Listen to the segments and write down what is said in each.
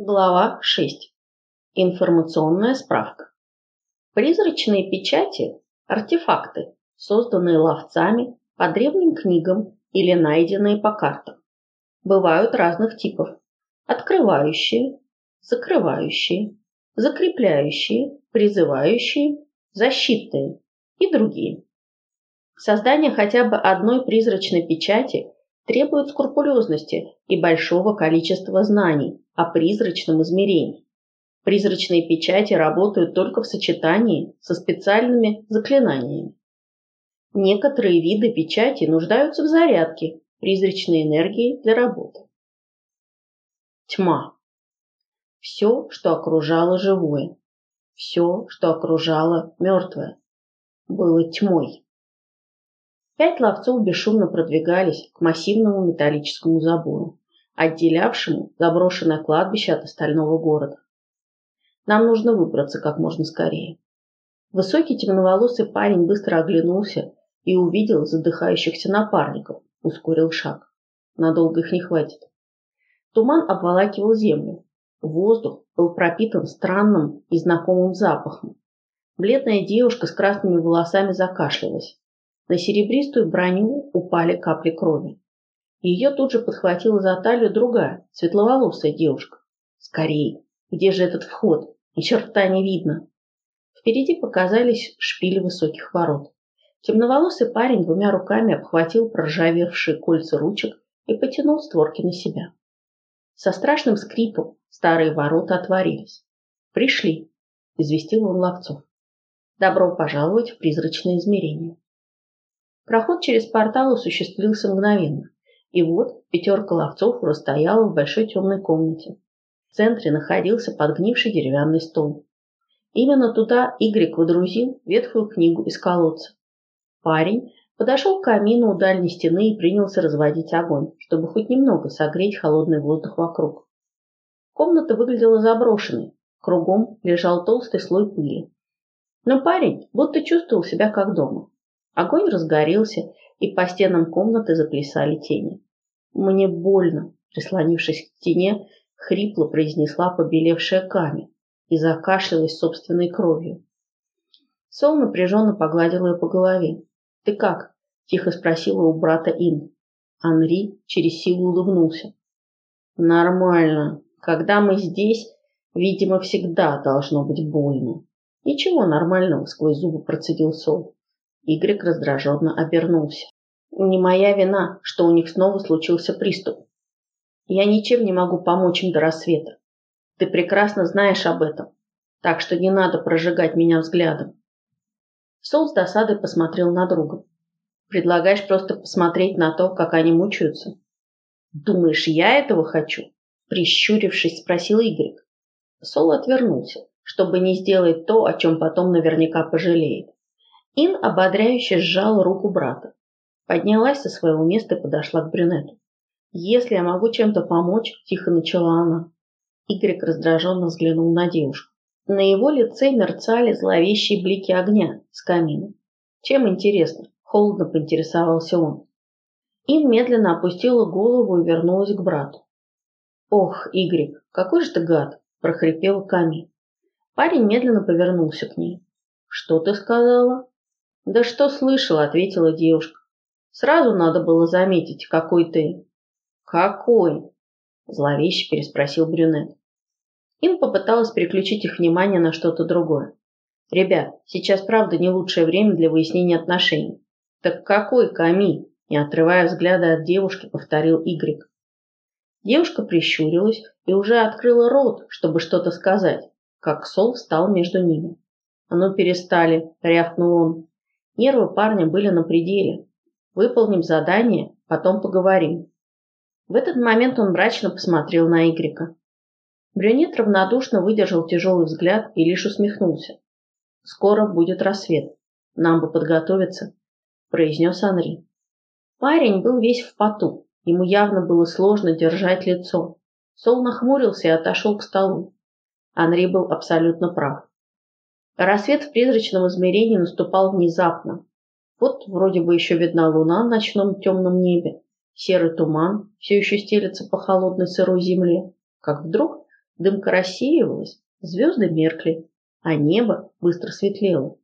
Глава 6. Информационная справка. Призрачные печати – артефакты, созданные ловцами по древним книгам или найденные по картам. Бывают разных типов – открывающие, закрывающие, закрепляющие, призывающие, защитные и другие. Создание хотя бы одной призрачной печати требует скрупулезности и большого количества знаний о призрачном измерении. Призрачные печати работают только в сочетании со специальными заклинаниями. Некоторые виды печати нуждаются в зарядке призрачной энергии для работы. Тьма. Все, что окружало живое, все, что окружало мертвое, было тьмой. Пять ловцов бесшумно продвигались к массивному металлическому забору отделявшему заброшенное кладбище от остального города. Нам нужно выбраться как можно скорее. Высокий темноволосый парень быстро оглянулся и увидел задыхающихся напарников, ускорил шаг. Надолго их не хватит. Туман обволакивал землю. Воздух был пропитан странным и знакомым запахом. Бледная девушка с красными волосами закашлялась. На серебристую броню упали капли крови. Ее тут же подхватила за талию другая, светловолосая девушка. «Скорей! Где же этот вход? Ни черта не видно!» Впереди показались шпили высоких ворот. Темноволосый парень двумя руками обхватил проржавевшие кольца ручек и потянул створки на себя. Со страшным скрипом старые ворота отворились. «Пришли», — известил он ловцов. «Добро пожаловать в призрачное измерение». Проход через портал осуществился мгновенно. И вот пятерка ловцов уже стояла в большой темной комнате. В центре находился подгнивший деревянный стол. Именно туда Игорь водрузил ветхую книгу из колодца. Парень подошел к камину у дальней стены и принялся разводить огонь, чтобы хоть немного согреть холодный воздух вокруг. Комната выглядела заброшенной, кругом лежал толстый слой пыли. Но парень будто чувствовал себя как дома. Огонь разгорелся, и по стенам комнаты заплясали тени. «Мне больно», прислонившись к стене, хрипло произнесла побелевшая Ками и закашлялась собственной кровью. Сол напряженно погладил ее по голове. «Ты как?» – тихо спросила у брата Ин. Анри через силу улыбнулся. «Нормально. Когда мы здесь, видимо, всегда должно быть больно». «Ничего нормального», – сквозь зубы процедил Сол. Игорь раздраженно обернулся. Не моя вина, что у них снова случился приступ. Я ничем не могу помочь им до рассвета. Ты прекрасно знаешь об этом, так что не надо прожигать меня взглядом. Сол с досадой посмотрел на друга. Предлагаешь просто посмотреть на то, как они мучаются? Думаешь, я этого хочу? Прищурившись, спросил Игорь. Сол отвернулся, чтобы не сделать то, о чем потом наверняка пожалеет. Ин ободряюще сжал руку брата. Поднялась со своего места и подошла к брюнету. «Если я могу чем-то помочь», – тихо начала она. Игорь раздраженно взглянул на девушку. На его лице мерцали зловещие блики огня с камина. «Чем интересно?» – холодно поинтересовался он. Ин медленно опустила голову и вернулась к брату. «Ох, Игорь, какой же ты гад!» – прохрипел Ками. Парень медленно повернулся к ней. «Что ты сказала?» «Да что слышала», — ответила девушка. «Сразу надо было заметить, какой ты». «Какой?» — зловеще переспросил брюнет. Ин попыталась переключить их внимание на что-то другое. «Ребят, сейчас правда не лучшее время для выяснения отношений». «Так какой Ками?» — не отрывая взгляда от девушки, повторил Игорь. Девушка прищурилась и уже открыла рот, чтобы что-то сказать, как Сол встал между ними. «А ну перестали!» — рявкнул он. Нервы парня были на пределе. Выполним задание, потом поговорим. В этот момент он мрачно посмотрел на Игрика. Брюнет равнодушно выдержал тяжелый взгляд и лишь усмехнулся. «Скоро будет рассвет. Нам бы подготовиться», – произнес Анри. Парень был весь в поту. Ему явно было сложно держать лицо. Сол нахмурился и отошел к столу. Анри был абсолютно прав. Рассвет в призрачном измерении наступал внезапно. Вот вроде бы еще видна луна в ночном темном небе, серый туман все еще стелется по холодной сырой земле, как вдруг Дымка рассеивалась, звезды меркли, а небо быстро светлело.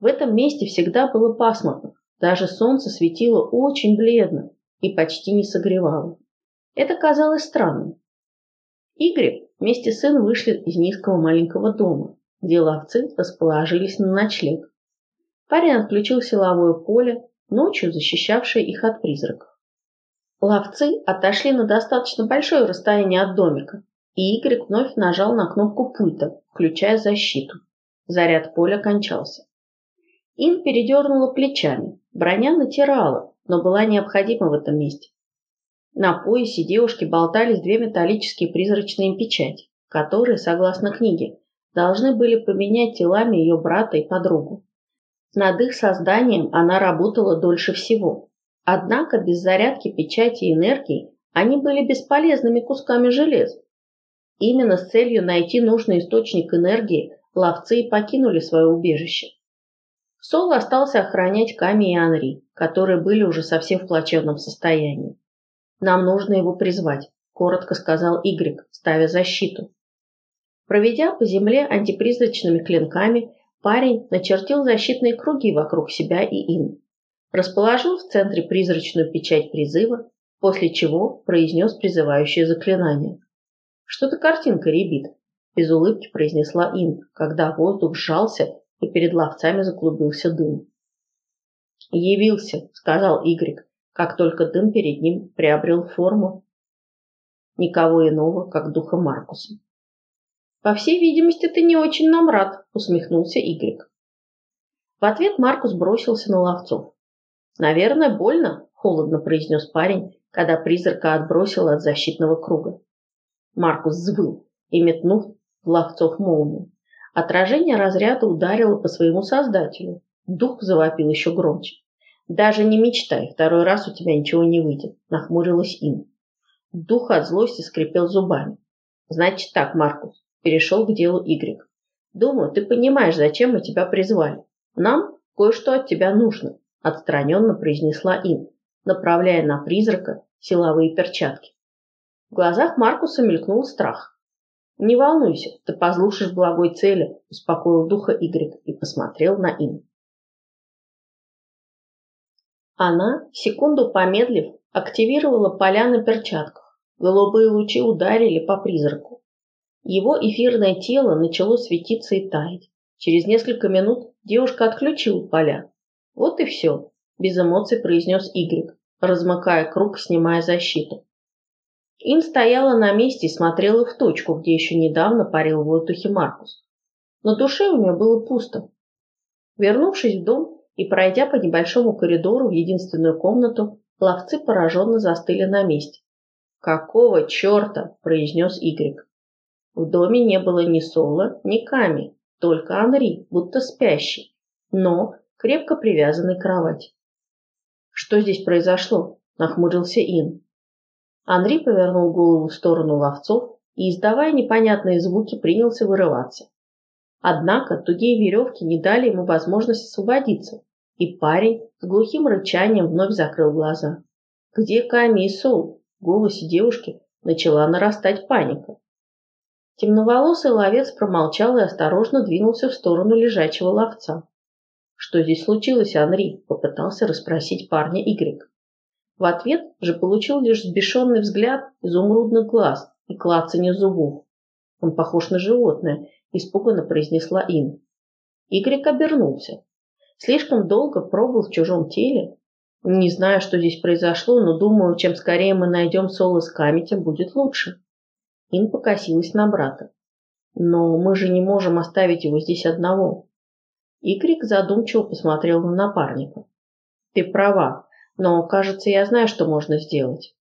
В этом месте всегда было пасмурно, даже солнце светило очень бледно и почти не согревало. Это казалось странным. Игорь вместе с сыном вышли из низкого маленького дома, где ловцы расположились на ночлег. Парень отключил силовое поле, ночью защищавшее их от призраков. Ловцы отошли на достаточно большое расстояние от домика, и Игорь вновь нажал на кнопку пульта, включая защиту. Заряд поля кончался. Ин передернула плечами. Броня натирала, но была необходима в этом месте. На поясе девушки болтались две металлические призрачные печати, которые, согласно книге, должны были поменять телами ее брата и подругу. Над их созданием она работала дольше всего. Однако без зарядки печати и энергии они были бесполезными кусками железа, Именно с целью найти нужный источник энергии ловцы и покинули свое убежище. Сол остался охранять Ками и Анри, которые были уже совсем в плачевном состоянии. «Нам нужно его призвать», – коротко сказал Игрек, ставя защиту. Проведя по земле антипризрачными клинками, парень начертил защитные круги вокруг себя и Ин. Расположил в центре призрачную печать призыва, после чего произнес призывающее заклинание. Что-то картинка ребит, без улыбки произнесла Ин, когда воздух сжался и перед ловцами заклубился дым. «Явился», — сказал Игрик, как только дым перед ним приобрел форму никого иного, как духа Маркуса. «По всей видимости, ты не очень нам рад», — усмехнулся Игрик. В ответ Маркус бросился на ловцов. «Наверное, больно», — холодно произнес парень, когда призрака отбросил от защитного круга. Маркус взвыл и метнув в ловцов молнию. Отражение разряда ударило по своему создателю. Дух завопил еще громче. «Даже не мечтай, второй раз у тебя ничего не выйдет», — нахмурилась им. Дух от злости скрипел зубами. «Значит так, Маркус», — перешел к делу Игрек. «Думаю, ты понимаешь, зачем мы тебя призвали. Нам кое-что от тебя нужно», — отстраненно произнесла им, направляя на призрака силовые перчатки. В глазах Маркуса мелькнул страх. «Не волнуйся, ты послушаешь благой цели», – успокоил духа Игорь и посмотрел на Ин. Она, секунду помедлив, активировала поля на перчатках. Голубые лучи ударили по призраку. Его эфирное тело начало светиться и таять. Через несколько минут девушка отключила поля. Вот и все, без эмоций произнес Игорь, размыкая круг, снимая защиту. Ин стояла на месте и смотрела в точку, где еще недавно парил в воздухе Маркус. На душе у нее было пусто. Вернувшись в дом и пройдя по небольшому коридору в единственную комнату, ловцы пораженно застыли на месте. «Какого черта?» – произнес Игрик. В доме не было ни Соло, ни Ками, только Анри, будто спящий, но крепко привязанный к кровати. «Что здесь произошло?» – нахмурился Ин. Андрей повернул голову в сторону ловцов и, издавая непонятные звуки, принялся вырываться. Однако тугие веревки не дали ему возможность освободиться, и парень с глухим рычанием вновь закрыл глаза. «Где Ками и Сол?» В голосе девушки начала нарастать паника. Темноволосый ловец промолчал и осторожно двинулся в сторону лежачего ловца. «Что здесь случилось, Анри?» – попытался расспросить парня Игрек. В ответ же получил лишь взбешенный взгляд изумрудных глаз и клацанье зубов. Он похож на животное, испуганно произнесла Ин. Игорь обернулся. Слишком долго пробыл в чужом теле. Не знаю, что здесь произошло, но думаю, чем скорее мы найдем Соло с Ками, тем будет лучше. Ин покосилась на брата. Но мы же не можем оставить его здесь одного. Игорь задумчиво посмотрел на напарника. Ты права, но, кажется, я знаю, что можно сделать.